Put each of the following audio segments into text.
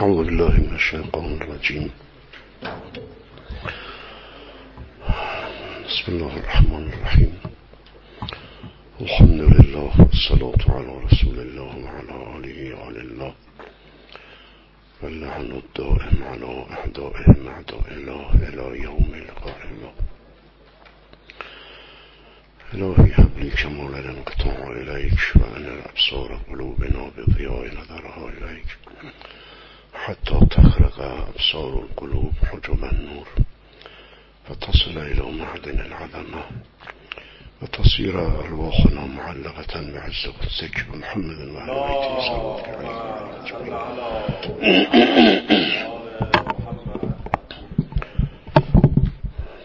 أعوذ بالله من الشيطان الرجيم. بسم الله الرحمن الرحيم. الحمد لله والصلاة على رسول الله وعلى آله وعلى الله. واللعن الدائم على أعدائهم أعداء الله إلى يوم لقاء الله إلهي هب لي كمال الانقطاع إليك وأن الأبصار قلوبنا بضياء نظرها إليك. حتى تخرق أبصار القلوب حجب النور فتصل إلى معدن العظمة وتصير أرواحنا معلقة بعز قدسك بمحمد وعلى بيته صلى الله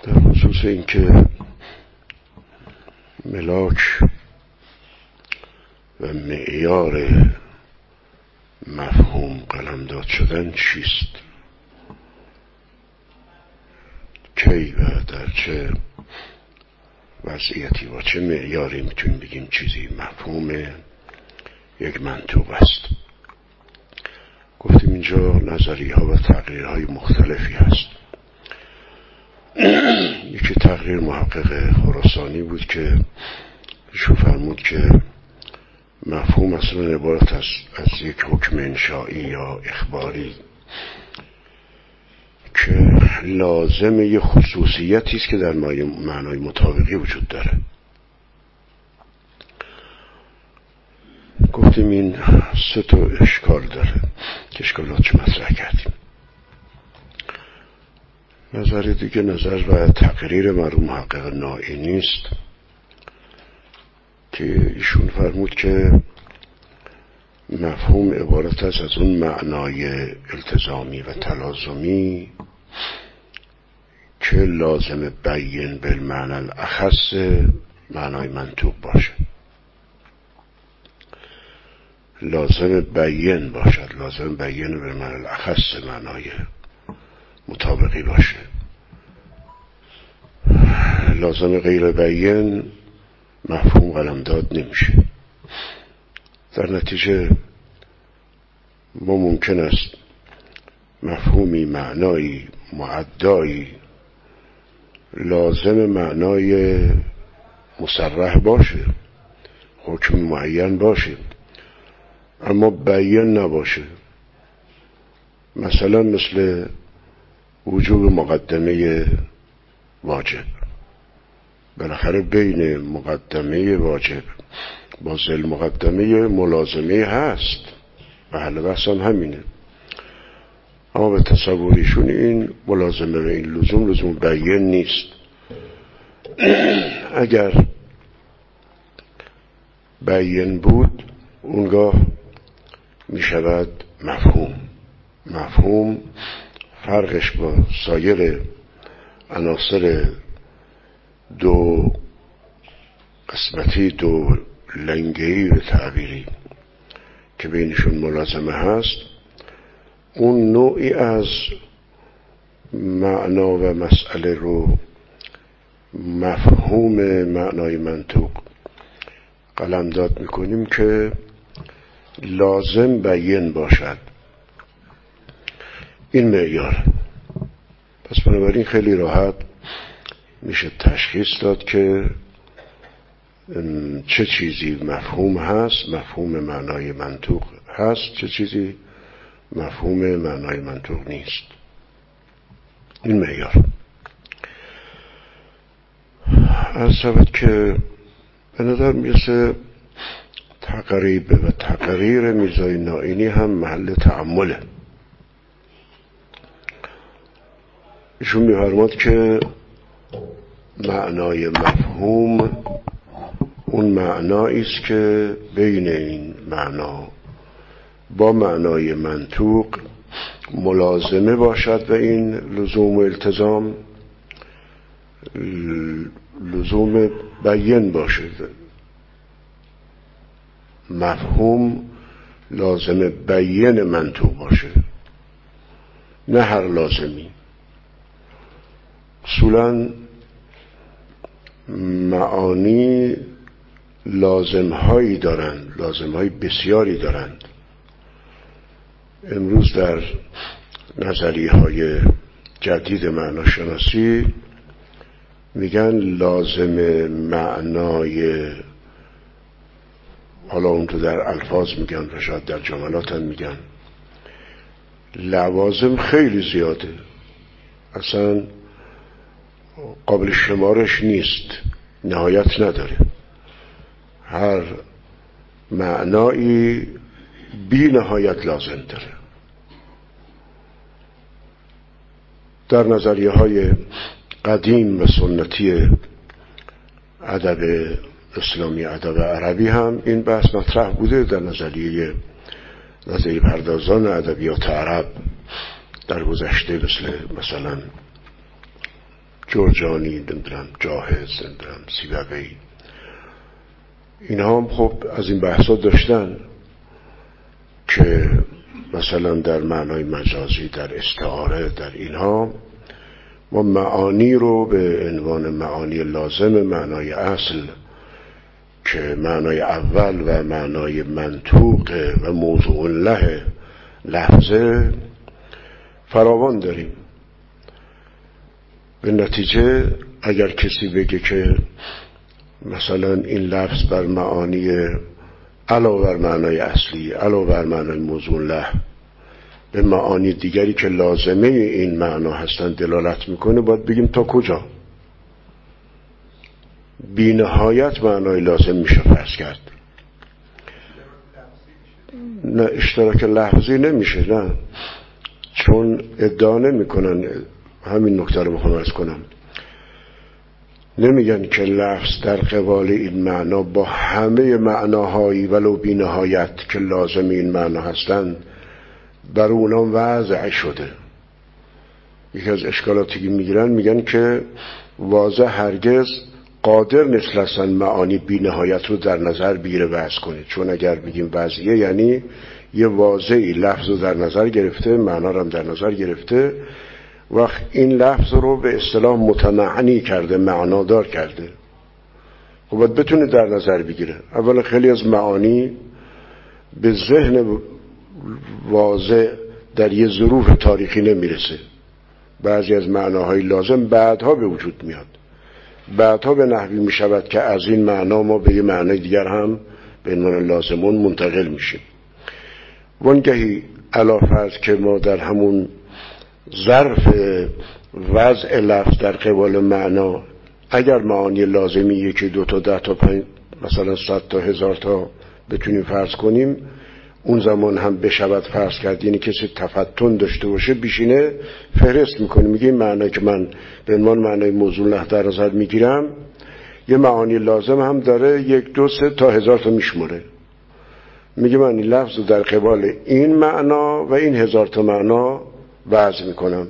در خصوص اینکه ملاک و معیار مفهوم قلمداد شدن چیست؟ کی و در چه وضعیتی با چه معیاری می‌تونیم بگیم چیزی مفهوم یک منطوق است؟ گفتیم اینجا نظریه ها و تقریرهای مختلفی هست. یکی تقریر محقق خراسانی بود که ایشون فرمود که مفهوم اصلا عبارت از, از یک حکم انشایی یا اخباری که لازم یه خصوصیتی است که در معنای مطابقی وجود داره. گفتیم این سه تا اشکال داره که اشکالات مطرح کردیم. نظر دیگه نظر و تقریر مرحوم محقق نایی نیست. که ایشون فرمود که مفهوم عبارت است از اون معنای التزامی و تلازمی که لازم بین بالمعنى الاخص معنای منطوق باشه. لازم بین باشد. لازم بین بالمعنى الاخص معنای مطابقی باشه. لازم غیر بین مفهوم قلمداد نمیشه. در نتیجه ما ممکن است مفهومی معنایی معدایی لازم معنای مسرح باشه حکم معین باشه اما بیان نباشه. مثلا مثل وجوب مقدمه واجب. بالاخره بین مقدمه واجب با زل مقدمه ملازمه هست. و حل بحثم همینه. اما به تصوریشون این ملازمه و این لزوم لزوم بیان نیست. اگر بیان بود اونگاه می شود مفهوم. مفهوم فرقش با سایر عناصر دو قسمتی دو لنگهی و تعبیری که بینشون ملازمه هست. اون نوعی از معنا و مسئله رو مفهوم معنای منطوق قلمداد می‌کنیم که لازم بیین باشد. این معیار. پس بنابراین خیلی راحت میشه تشخیص داد که چه چیزی مفهوم هست مفهوم معنای منطوق هست چه چیزی مفهوم معنای منطوق نیست. این معیار. از شود که به نظر می‌رسه تقریب و تقریر میزای نائینی هم محل تعمله. ایشون میفرماد که معنای مفهوم اون معنایی است که بین این معنا با معنای منطوق ملازمه باشد و این لزوم و التزام لزوم بیین باشد مفهوم لازم بیین منطوق باشه. نه هر لازمی. اصولا معانی لازم هایی دارند لازم های بسیاری دارند. امروز در نظریه های جدید معناشناسی میگن لازم معنای حالا اون تو در الفاظ میگن و شاید در جملات هم میگن لوازم خیلی زیاده. اصلا قابل شمارش نیست. نهایت نداره. هر معنایی بی نهایت لازم داره. در نظریه های قدیم و سنتی ادب اسلامی ادب عربی هم این بحث مطرح بوده در نظریه نظریه پردازان ادبیات عرب در گذشته مثل مثلا جرجانی نمی‌دونم جاهز نمی‌دونم سیبوی اینها هم خب از این بحثا داشتن که مثلا در معنای مجازی در استعاره در اینها ما معانی رو به عنوان معانی لازم معنای اصل که معنای اول و معنای منطوق و موضوع له لحظه فراوان داریم. به نتیجه اگر کسی بگه که مثلا این لفظ بر معانی علاوه بر معنای اصلی علاوه بر معنای موضوع به معانی دیگری که لازمه این معنا هستن دلالت می‌کنه باید بگیم تا کجا؟ بینهایت معنای لازم میشه فرض کرد. نه اشتراک لحظی نمیشه نه. چون ادعا نمی‌کنن همین نکته رو می‌خوام کنم. نمیگن که لفظ در قبال این معنا با همه معناهایی ولو بینهایت که لازم این معنا هستند بر اونا وضع شده. یکی از اشکالاتی که می‌گیرن میگن که واضح هرگز قادر نیست لسن معانی بی نهایت رو در نظر بگیره وضع کنه. چون اگر بگیم وضعیه یعنی یه واضعی لفظ رو در نظر گرفته معنا رو هم در نظر گرفته. وقت این لفظ رو به اصطلاح متمعنی کرده معنادار کرده. خب باید بتونه در نظر بگیره. اولا خیلی از معانی به ذهن واضح در یه ظروف تاریخی نمی‌رسه. بعضی از معناهای لازم بعدها به وجود میاد. بعدها به نحوی می‌شود که از این معنا ما به یه معنای دیگر هم به عنوان لازمون منتقل میشیم. وانگهی علا که ما در همون ظرف وضع لفظ در قبال معنا اگر معانی لازمی یکی دو تا ده تا پنج مثلا صد تا هزار تا بتونیم فرض کنیم اون زمان هم بشود فرض کرد. یعنی کسی تفتن داشته باشه بیشینه فهرست می‌کنه. میگه این معنی که من به عنوان معنای موضوع له در نظر می‌گیرم یه معانی لازم هم داره یک دو سه تا هزار تا میشمره میگه من این لفظ در قبال این معنا و این هزار تا معنا وضع می‌کنم.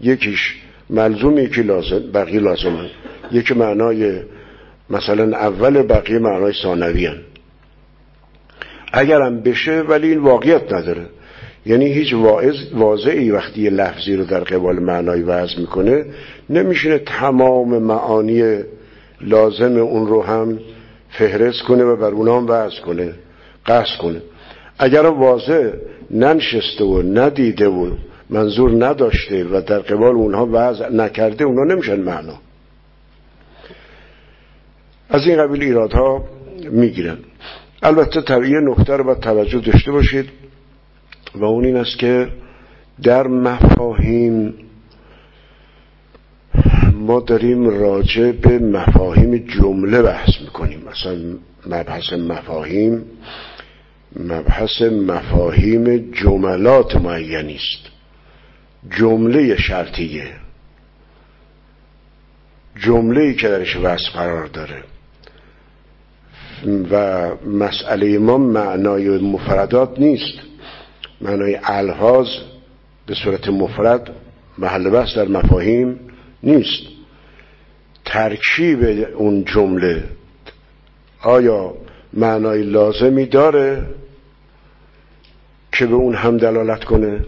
یکیش ملزوم یکی لازم بقیه لازمن یکی معنای مثلا اول بقیه معنای ثانوی اگرم بشه ولی این واقعیت نداره. یعنی هیچ واضعی وقتی لفظی رو در قبال معنای وضع می‌کنه نمیشونه تمام معانی لازم اون رو هم فهرست کنه و بر اونا هم وضع کنه قصد کنه. اگر واضح ننشسته و ندیده و منظور نداشته و در قبال اونها وضع نکرده اونها نمیشن معنا. از این قبیل ایرادها می‌گیرن. البته طبیعی نکته رو باید توجه داشته باشید و اون این است که در مفاهیم ما داریم راجع به مفاهیم جمله بحث می‌کنیم. مثلا مبحث مفاهیم مبحث مفاهیم جملات معینی است. جمله شرطیه. جمله ای که درش وصف قرار داره. و مسئله ما معنای مفردات نیست. معنای الهاز به صورت مفرد محل بحث در مفاهیم نیست. ترکیب اون جمله آیا معنای لازمی داره که به اون هم دلالت کنه؟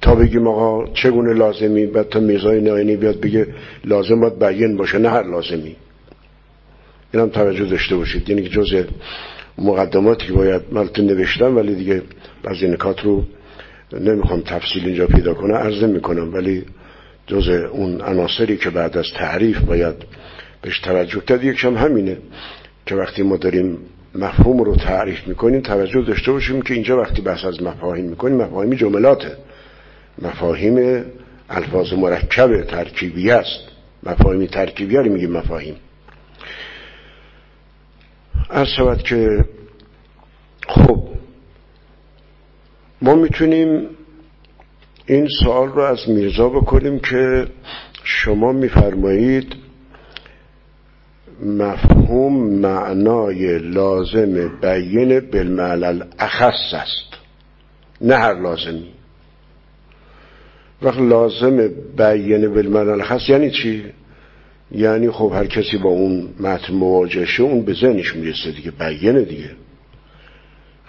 تا بگیم آقا چگونه لازمی بعد تا میزای ناینی بیاد بگه لازم باید بیان باشه نه هر لازمی. این هم توجه داشته باشید. یعنی که جز مقدماتی که باید مالت نوشتم ولی دیگه بعضی نکات رو نمی‌خوام تفصیل اینجا پیدا کنم عرض می‌کنم ولی جز اون عناصری که بعد از تعریف باید بهش توجه کرد یکشم همینه که وقتی ما داریم مفهوم رو تعریف می‌کنیم توجه داشته باشیم که اینجا وقتی بحث از مفاهیم می‌کنیم مفاهیم جملاته. مفاهیم الفاظ مرکب ترکیبی است. مفاهیم ترکیبی رو میگیم مفاهیم. از شود که خب ما می‌تونیم این سوال رو از میرزا بکنیم که شما میفرمایید مفهوم معنای لازم بین بالمعنى اخص است. نه هر لازمی. وقت لازم بیان بالمعنى الاخص یعنی چی؟ یعنی خب هر کسی با اون متن مواجه شه اون به ذهنش می‌رسه دیگه بیانه دیگه.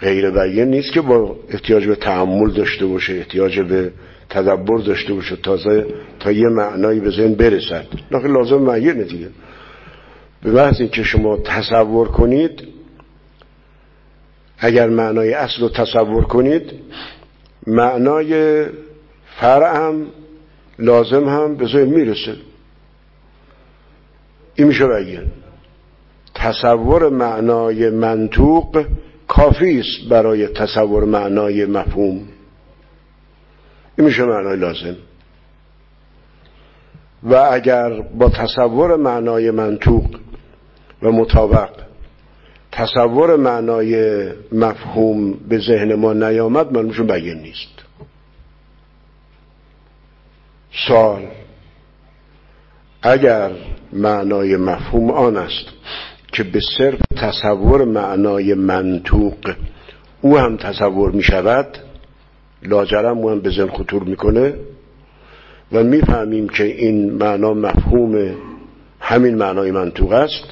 غیر بیان نیست که با احتیاج به تعمل داشته باشه احتیاج به تدبر داشته باشه تازه تا یه معنایی به ذهن برسد. نه لازم معینه دیگه. به محض اینکه شما تصور کنید اگر معنای اصل رو تصور کنید معنای فرع هم لازم هم به می‌رسه. این میشه بیان تصور معنای منطوق کافی است برای تصور معنای مفهوم. این میشه معنای لازم. و اگر با تصور معنای منطوق و مطابق تصور معنای مفهوم به ذهن ما نیامد معلومشون بیان نیست. سال اگر معنای مفهوم آن است که به صرف تصور معنای منطوق او هم تصور می شود لاجرم او هم به ذهن خطور می‌کنه و می‌فهمیم که این معنا مفهوم همین معنای منطوق است.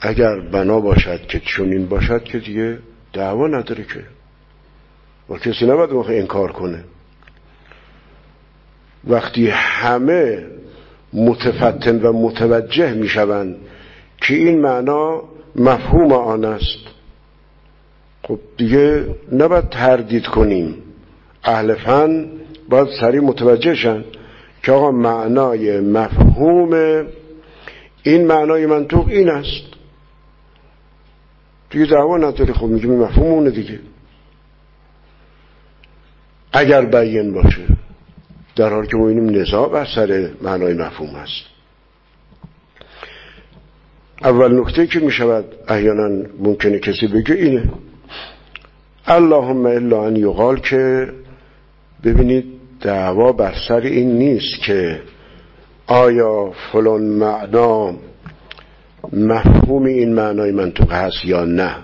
اگر بنا باشد که چنین باشد که دیگه دعوا نداره که. و کسی نباید انکار کنه. وقتی همه متفتن و متوجه می‌شوند که این معنا مفهوم آن است خب دیگه نباید تردید کنیم. اهل فن باید سریع متوجه شن که آقا معنای مفهوم این معنای منطوق این است. دیگه دعوا نداره خب میگیم مفهوم اونه دیگه. اگر بیان باشه. در حال که ما نزاع بر سر معنای مفهوم است اول نکته که می شود احیانا ممکنه کسی بگه اینه. اللهم الا ان یقال که ببینید دعوا بر سر این نیست که آیا فلان معنا مفهوم این معنای منطقه هست یا نه.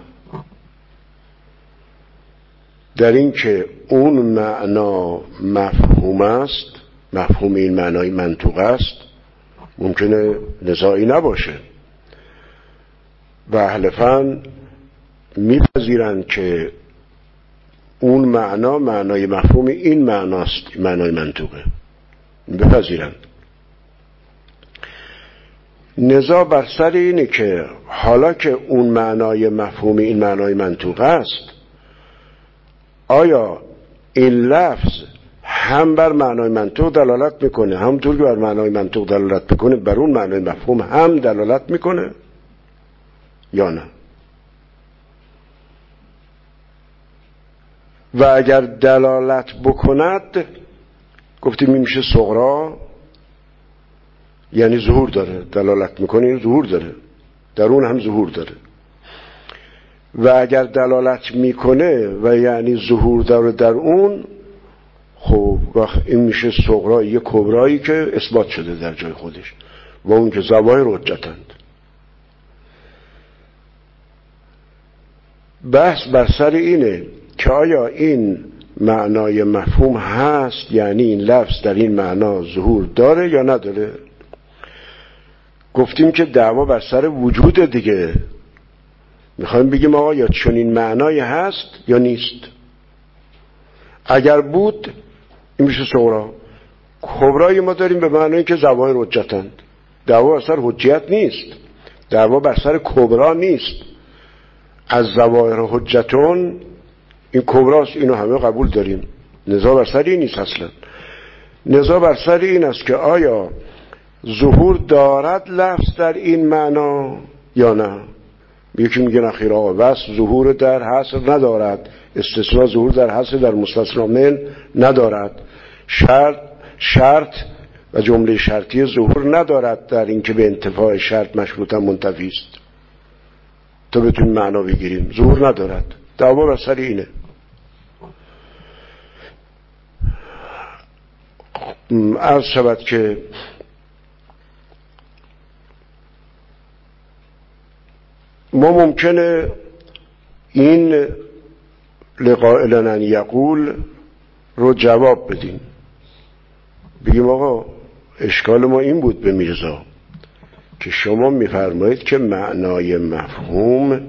در این که اون معنا مفهوم است مفهوم این معنای منطقه است ممکنه نزاعی نباشه. و اهل فن میپذیرند که اون معنا معنای مفهوم این معناست معنای منطقه. بپذیرند. نزا بر سر اینه که حالا که اون معنای مفهوم این معنای منطوق است آیا این لفظ هم بر معنای منطوق دلالت می‌کنه همطور که بر معنای منطوق دلالت می‌کنه بر اون معنای مفهوم هم دلالت می‌کنه یا نه؟ و اگر دلالت بکند گفتیم این میشه صغرا یعنی ظهور داره دلالت می‌کنه این ظهور داره در اون هم ظهور داره. و اگر دلالت می‌کنه و یعنی ظهور داره در اون خب این میشه صغرا یه کبرایی که اثبات شده در جای خودش و اون که زوای رجتند بحث بر سر اینه که آیا این معنای مفهوم هست یعنی این لفظ در این معنا ظهور داره یا نداره؟ گفتیم که دعوا بر سر وجود دیگه. می‌خوایم بگیم آقا یا چنین معنای هست یا نیست. اگر بود این میشه صغرا کبرای ما داریم به معنای که زوای رجتند دعوا بر سر حجیت نیست. دعوا بر سر کبرا نیست. از زواهر حجتون این کبراست اینو همه قبول داریم. نزا بر سر این نیست اصلا. نزا بر سر این است که آیا ظهور دارد لفظ در این معنا یا نه؟ یکی میگه نخیر آقا بس ظهور در حصر ندارد. استثناء ظهور در حصر در مستثنا من ندارد. شرط شرط و جمله شرطی ظهور ندارد در اینکه به انتفاع شرط مشروطا منتفی است. تا بتونیم معنا بگیریم ظهور ندارد. دعوا بر سر اینه. عرض شود که ما ممکنه این لقائلن یقول رو جواب بدیم بگیم آقا اشکال ما این بود به میرزا که شما میفرمایید که معنای مفهوم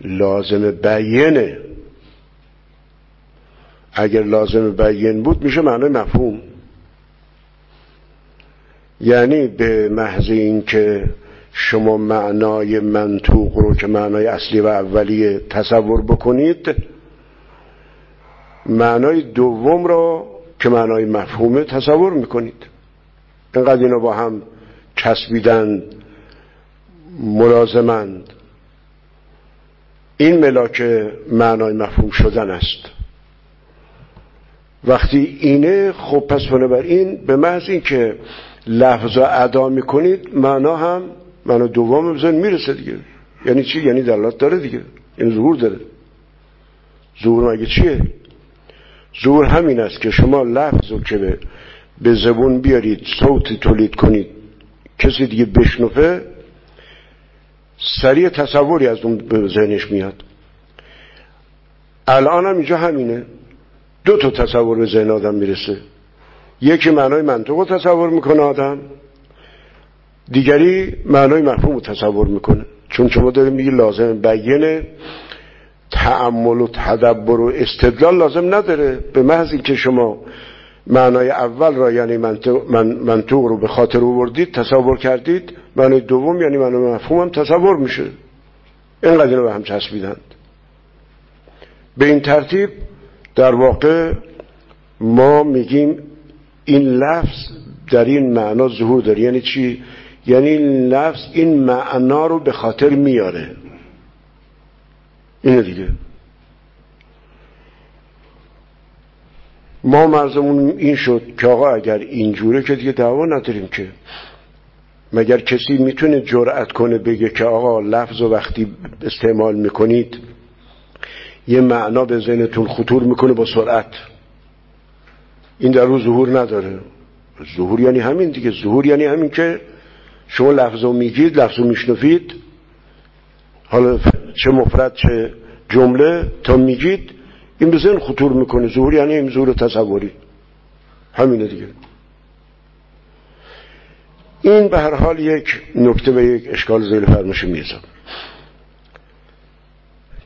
لازم بیینه اگر لازم بیین بود میشه معنای مفهوم. یعنی به محض اینکه شما معنای منطوق رو که معنای اصلی و اولیه تصور بکنید معنای دوم رو که معنای مفهومه تصور می‌کنید. اینقدر اینا با هم چسبیدن ملازمند. این ملاک معنای مفهوم شدن است. وقتی اینه خب پس بنابراین به محض اینکه لفظ ادا می‌کنید معنا هم معنا دوم بزن می‌رسه دیگه. یعنی چی؟ یعنی دلالت داره دیگه. این ظهور داره. ظهور مگه چیه؟ ظهور همین است که شما لفظ رو که به, به زبون بیارید صوت تولید کنید کسی دیگه بشنفه سریع تصوری از اون به ذهنش میاد. الان هم اینجا همینه. دو تا تصور به ذهن آدم می‌رسه. یکی معنای منطق رو تصور می‌کنه آدم. دیگری معنای مفهوم تصور می‌کنه. چون شما داریم میگی لازم بیانه تعمل و تدبر و استدلال لازم نداره. به محض اینکه شما معنای اول را یعنی منطق, رو به خاطر آوردید تصور کردید معنای دوم یعنی معنای مفهوم هم تصور میشه. اینقدر رو به هم چسبیدند. به این ترتیب در واقع ما میگیم این لفظ در این معنا ظهور داره. یعنی چی؟ یعنی لفظ این معنا رو به خاطر میاره. اینه دیگه. ما مرزمون این شد که آقا اگر اینجوره که دیگه دعوا نداریم که. مگر کسی می‌تونه جرأت کنه بگه که آقا لفظ و وقتی استعمال می‌کنید یه معنا به ذهنتون خطور می‌کنه با سرعت. این در رو ظهور نداره. ظهور یعنی همین دیگه. ظهور یعنی همین که شما لفظ رو میگید لفظ رو میشنفید حالا چه مفرد چه جمله تا میگید این به ذهن خطور می‌کنه ظهور یعنی این ظهور تصوری. همینه دیگه. این به هر حال یک نکته و یک اشکال زیل فرمش میزم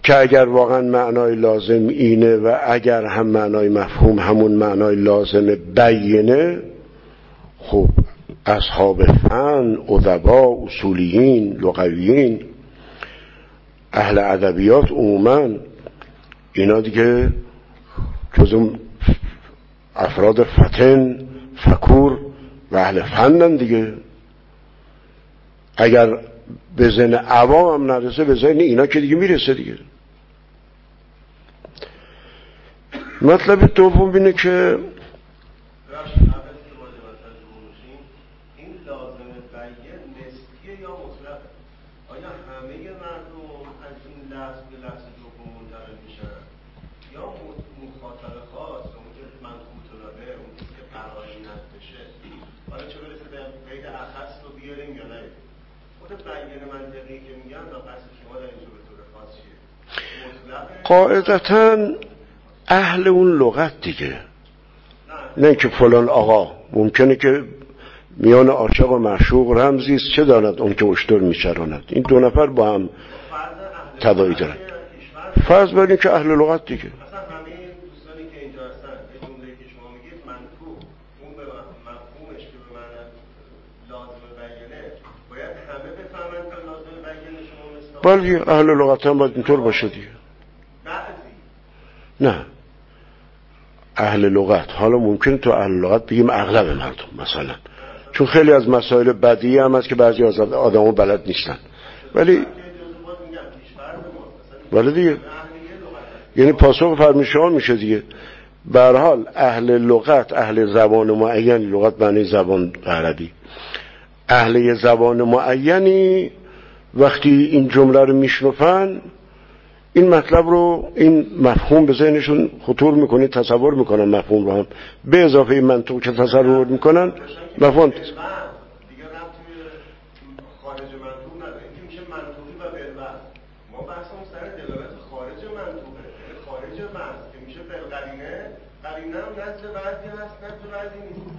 که اگر واقعا معنای لازم اینه و اگر هم معنای مفهوم همون معنای لازم بینه خب اصحاب فن ادبا اصولیین لغویین اهل ادبیات عموما اینا دیگه جز افراد فتن فکور و اهل فنن دیگه. اگر به زن عوام هم نرسه به زن اینا که دیگه می‌رسه دیگه. مطلب دوم اینه که قاعدتا اهل اون لغت دیگه. نه که فلان آقا ممکنه که میان عاشق و معشوق رمزی است چه داند اون که اشتر میچراند؟ این دو نفر با هم تدایی دارن. فرض برین که اهل لغت دیگه. بله اهل لغت هم باید اینطور باشه دیگه. نه. اهل لغت. حالا ممکنه تو اهل لغت بگیم اغلب مردم مثلا. چون خیلی از مسائل بدی هم هست که بعضی از آدم بلد نیستن. ولی ولی دیگه. یعنی پاسخ فرمیشان میشه دیگه. حال اهل لغت اهل زبان معینی. لغت معنی زبان عربی. اهل زبان معینی وقتی این جمله رو میشنفن این مطلب رو این مفهوم به ذهنشون خطور می‌کنه تصور می‌کنن مفهوم رو هم. به اضافه این منطق که تصور می‌کنن مفهوم.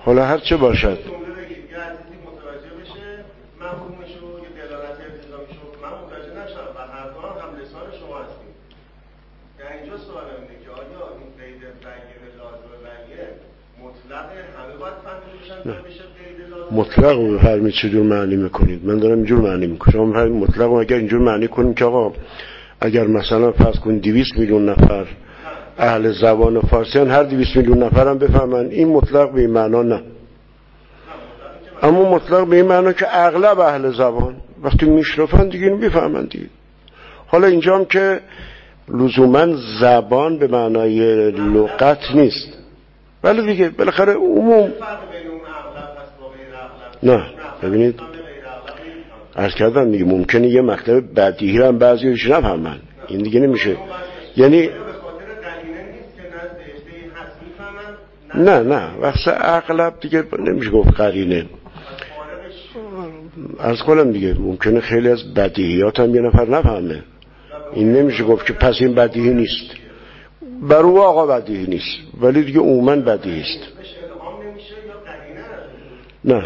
حالا هر چه باشد. مطلق رو بفرمید چجور معنی می‌کنید. من دارم اینجور معنی می‌کنم. شما مطلق اگر اینجور معنی کنیم که آقا اگر مثلا فرض کن 200 میلیون نفر اهل زبان فارسیان هر 200 میلیون نفر هم بفهمن این مطلق به این معنا نه. اما مطلق به این معنا که اغلب اهل زبان وقتی میشرفن دیگه این بفهمن دیگه. حالا اینجا هم که لزوما زبان به معنای لغت نیست. ولی دیگه بالاخره عموم نه ببینید از کردن دیگه ممکنه یه مکتب بدیهی هم بعضی نفهمن این دیگه نمیشه. یعنی نه نه وقت اغلب دیگه نمیشه گفت قرینه. از کنم دیگه ممکنه خیلی از بدیهیات هم یه نفر نفهمه. این نمیشه گفت که پس این بدیهی نیست. بر او آقا بدیهی نیست. ولی دیگه عموما بدیهی است. نه.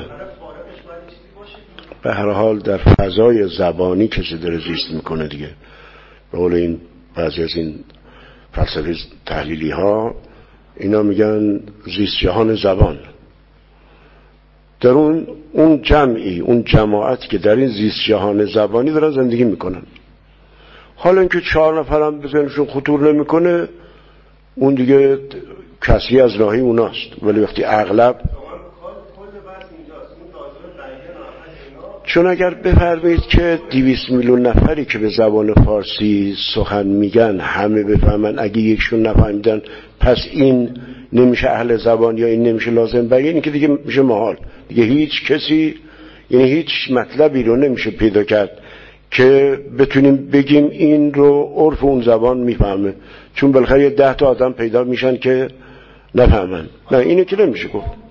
به هر حال در فضای زبانی کسی داره زیست می‌کنه دیگه. به قول این بعضی از این فلسفه تحلیلی ها اینا میگن زیست جهان زبان. در اون اون جمعی اون جماعتی که در این زیست جهان زبانی دارن زندگی می‌کنن. حالا اینکه چهار نفرم بزنشون خطور نمی‌کنه اون دیگه کسی از راهی اوناست. ولی وقتی اغلب چون اگر بفرمایید که دیویس میلیون نفری که به زبان فارسی سخن میگن همه بفهمن. اگه یکشون نفهمیدن پس این نمیشه اهل زبان یا این نمیشه لازم. بیان این که دیگه میشه محال. دیگه هیچ کسی یعنی هیچ مطلبی رو نمیشه پیدا کرد. که بتونیم بگیم این رو عرف اون زبان می‌فهمه. چون بالاخره یه ده تا آدم پیدا میشن که نفهمن. نه اینه که نمیشه گفت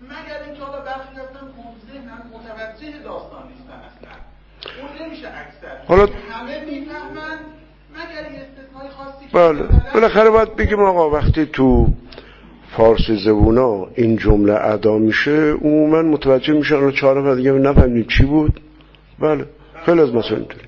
مگر اینکه حالا برخی هستن ذهنن متوجه داستان نیستن اصلا اون نمیشه اکثر. حالا همه می‌فهمن مگر این استثنای خاصی بله. بالاخره باید بگیم آقا وقتی تو فارسی زبونا این جمله ادا میشه عموما متوجه میشن رو چهار نفر دیگه نفهمید چی بود. بله. خیلی از مسائل اینطوری.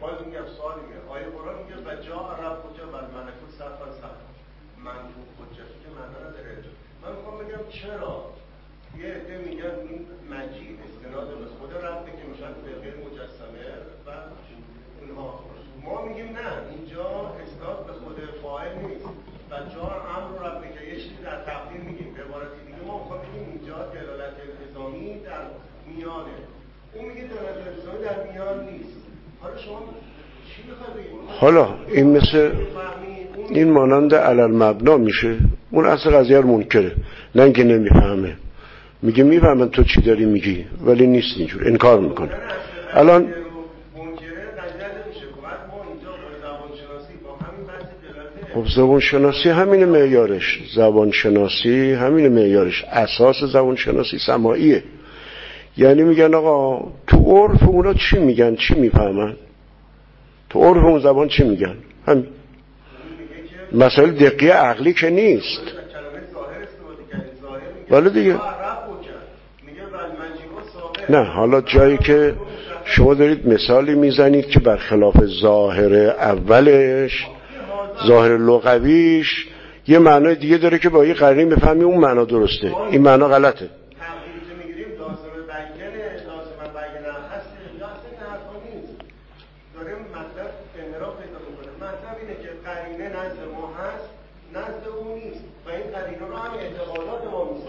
حالا این مثل این مانند علل مبنا میشه. اون اصل قضیه رو منکره. نه اینکه نمی‌فهمه. میگه می‌فهمن تو چی داری میگی ولی نیست اینجور. انکار می‌کنه. الان خب زبان شناسی همین معیارش. زبان شناسی همین معیارش. اساس زبان شناسی سماعیه. یعنی میگن آقا تو عرف اونا چی میگن؟ چی می‌فهمن؟ تو عرف اون زبان چی میگن؟ همین. مسائل دقیق عقلی که نیست. ولی دیگه. نه حالا جایی که شما دارید مثالی می‌زنید که برخلاف ظاهر اولش ظاهر لغویش یه معنای دیگه داره که با یه قرنی بفهمی اون معنا درسته. این معنا غلطه.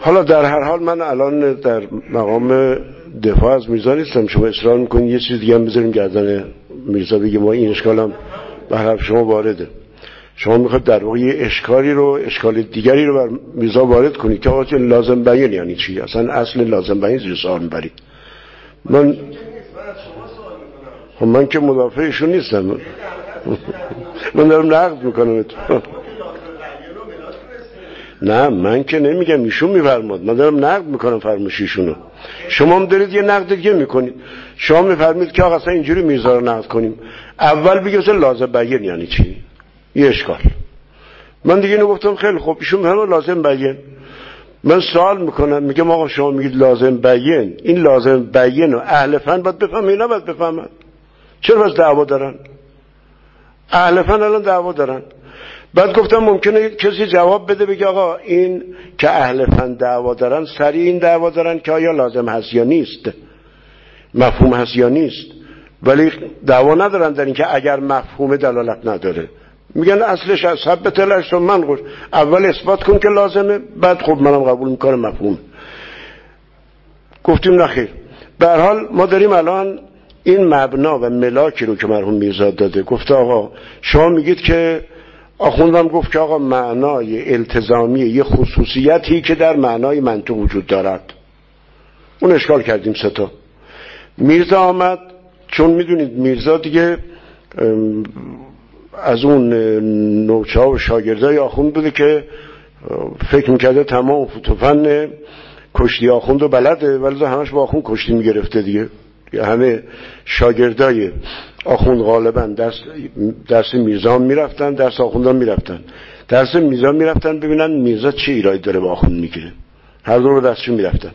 حالا در هر حال من الان در مقام دفاع از میرزا نیستم شما اصرار می‌کنید یه چیز دیگه هم بذاریم گردن میرزا بگه ما این اشکال هم به شما وارده. شما می‌خواید در واقع یه اشکالی رو اشکال دیگری رو بر میرزا وارد کنید که آقا لازم بیان یعنی چی؟ اصلا اصل لازم بیان زیر سوال می‌برید من خب من که مدافعشون نیستم. من دارم نقد می‌کنم. نه من که نمیگم ایشون میفرماد. من دارم نقد می‌کنم فرموشیشونو شما هم دارید یه نقد دیگه می‌کنید. شما میفرمید که آقا اصلا اینجوری میرزا رو نقد کنیم. اول بگید لازم بیان یعنی چی؟ یه اشکال. من دیگه اینو گفتم خیلی خوب. ایشون همه لازم بیان. من سوال می‌کنم میگم آقا شما میگید لازم بیان. این لازم بیان و اهل فن باید بفهم اینا باید بفهمن؟ چرا بس دعوا دارن؟ اهل فن الان دعوا دارن. بعد گفتم ممکنه کسی جواب بده بگه آقا این که اهل فن دعوا دارن سریع این دعوا دارن که آیا لازم هست یا نیست؟ مفهوم هست یا نیست؟ ولی دعوا ندارن در اینکه اگر مفهوم دلالت نداره. میگن اصلش از حب تلش من خوش اول اثبات کن که لازمه بعد خب منم قبول می‌کنم مفهوم. گفتیم نخیر به حال ما داریم الان این مبنا و ملاکی رو که مرحوم میرزا داده. گفته آقا شما میگید که آخوندم گفت که آقا معنای التزامی یه خصوصیتی که در معنای منطق وجود دارد. اون اشکال کردیم ستا میرزا آمد. چون می‌دونید میرزا دیگه از اون نوچه و شاگردای آخوند بوده که فکر می‌کرده تمام فتوفن کشتی آخوند و بلده ولی همش با آخوند کشتی می‌گرفته دیگه. همه شاگردای آخوند غالبا درس, درس میرزا می‌رفتن درس آخوندان می‌رفتن. درس میرزا می‌رفتن ببینن میرزا چه ایرادی داره با آخوند می‌گیره. هر دو رو دستشون می‌رفتن.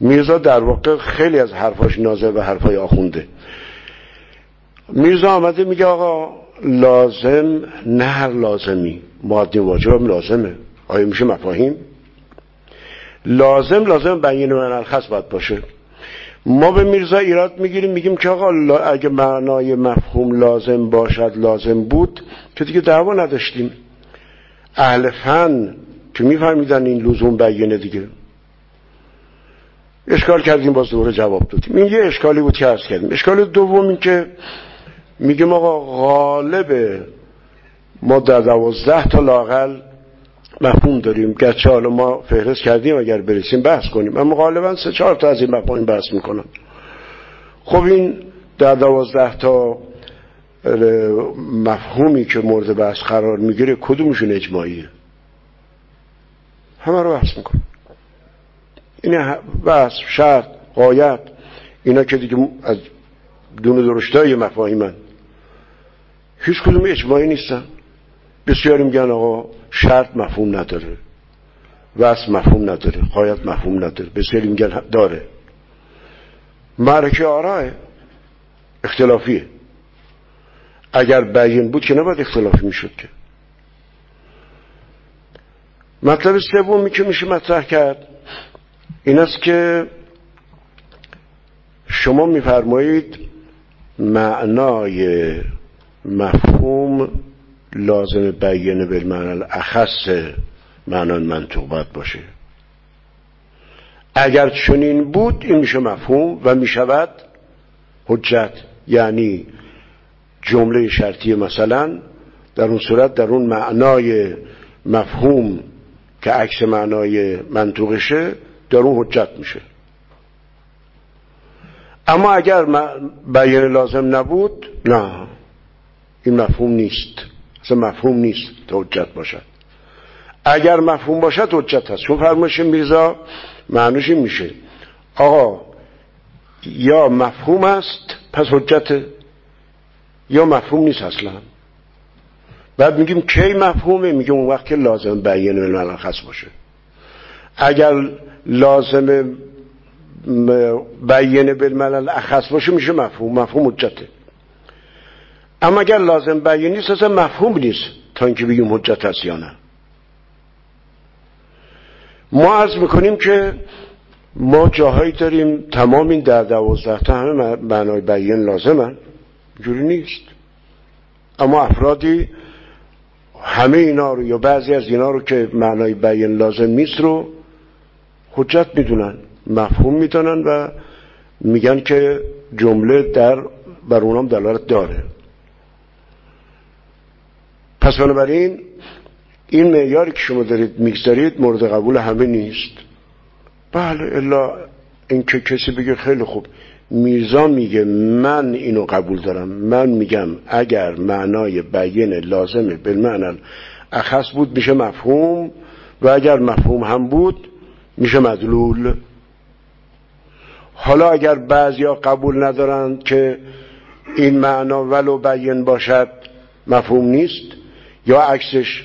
میرزا در واقع خیلی از حرفاش ناظر به حرفای آخونده. میرزا آمده میگه آقا لازم نه هر لازمی. مادی هم لازمه. آیا میشه مفاهیم؟ لازم لازم بیان من الخص باید باشه. ما به میرزا ایراد می‌گیریم میگیم که آقا اگه معنای مفهوم لازم باشد لازم بود که دیگه دعوا نداشتیم. اهل فن که میفهمیدن این لزوم بیانه دیگه. اشکال کردیم باز دوره جواب دادیم. این یه اشکالی بود که عرض کردیم. اشکال دوم این که میگیم آقا غالب ما در دوازده تا لاقل مفهوم داریم. گرچه حالا ما فهرست کردیم اگر برسیم بحث کنیم. اما غالبا سه چهار تا از این مفاهیم بحث می‌کنن خب این در دوازده تا مفهومی که مورد بحث قرار می‌گیره کدومشون اجماعیه؟ همه رو بحث می‌کنن این بحث شرط قایت اینا که دیگه از دون درشتای مفاهیمن. هیچ کدوم اجماعی نیستن. بسیاری میگن آقا. شرط مفهوم نداره. وصل مفهوم نداره. قایت مفهوم نداره. بسیاری میگن داره. معرکه آراه اختلافیه. اگر بیان بود که نباید اختلافی می‌شد که. مطلب سومی که میشه مطرح کرد این است که شما میفرمایید معنای مفهوم لازم بیانه به معنی اخص معنای منطوق باید باشه. اگر چنین بود این میشه مفهوم و می‌شود حجت. یعنی جمله شرطی مثلا در اون صورت در اون معنای مفهوم که عکس معنای منطوقشه در اون حجت میشه. اما اگر بیان لازم نبود نه این مفهوم نیست. اصلا مفهوم نیست تا حجت باشد. اگر مفهوم باشد حجت هست. چون فرمایش میرزا معنوش این میشه. آقا یا مفهوم است پس حجت یا مفهوم نیست اصلا. بعد میگیم کی مفهومه؟ میگیم اون وقت که لازم بیان الملخص باشه. اگر لازم بیینه بالملل اخص باشه میشه مفهوم. مفهوم حجته. اما اگر لازم بیان نیست اصلا مفهوم نیست تا اینکه بگیم حجت هست یا نه. ما عرض می‌کنیم که ما جاهایی داریم تمام این در دوازده تا همه معنای بیان لازمن. جوری نیست. اما افرادی همه اینا رو یا بعضی از اینا رو که معنای بیان لازم نیست رو حجت می‌دونن مفهوم می‌دونن و میگن که جمله در بر اونام دلالت داره. پس بنابراین این معیاری که شما دارید می‌گذارید مورد قبول همه نیست. بله الا اینکه کسی بگه خیلی خوب. میرزا میگه من اینو قبول دارم. من میگم اگر معنای بیین لازمه بالمعنى اخص بود میشه مفهوم و اگر مفهوم هم بود میشه مدلول. حالا اگر بعضیا قبول ندارند که این معنا ولو بیین باشد مفهوم نیست. یا عکسش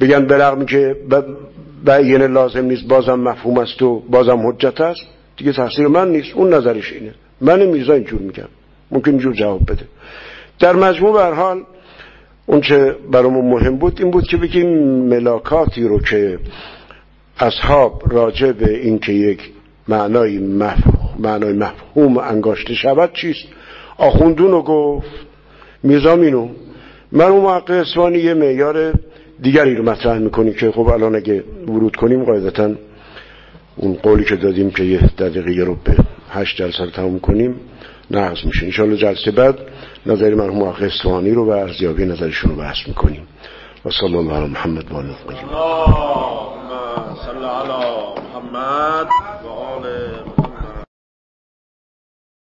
بگن برغم که بیین لازم نیست بازم مفهوم است و بازم حجت است دیگه تحصیل من نیست. اون نظرش اینه. من میرزا اینجور میگم. ممکن اینجور جواب بده. در مجموع بر حال اون چه برامون مهم بود این بود که بگیم ملاکاتی رو که اصحاب راجع به این که یک معنای مفهوم, معنای مفهوم انگاشته شود چیست؟ آخوندون رو گفت میزامینو من اون محقق اسوانی یه معیار دیگری رو مطرح می‌کنی که خب الان اگه ورود کنیم قاعدتا اون قولی که دادیم که یه دقیقه رو به هشت جلسه رو تموم کنیم نقض میشه. انشاءالله جلسه بعد نظر مرحوم آقای اسفانی رو و ارزیابی نظرشون رو بحث می‌کنیم. و صلی الله علی محمد و آله محمد.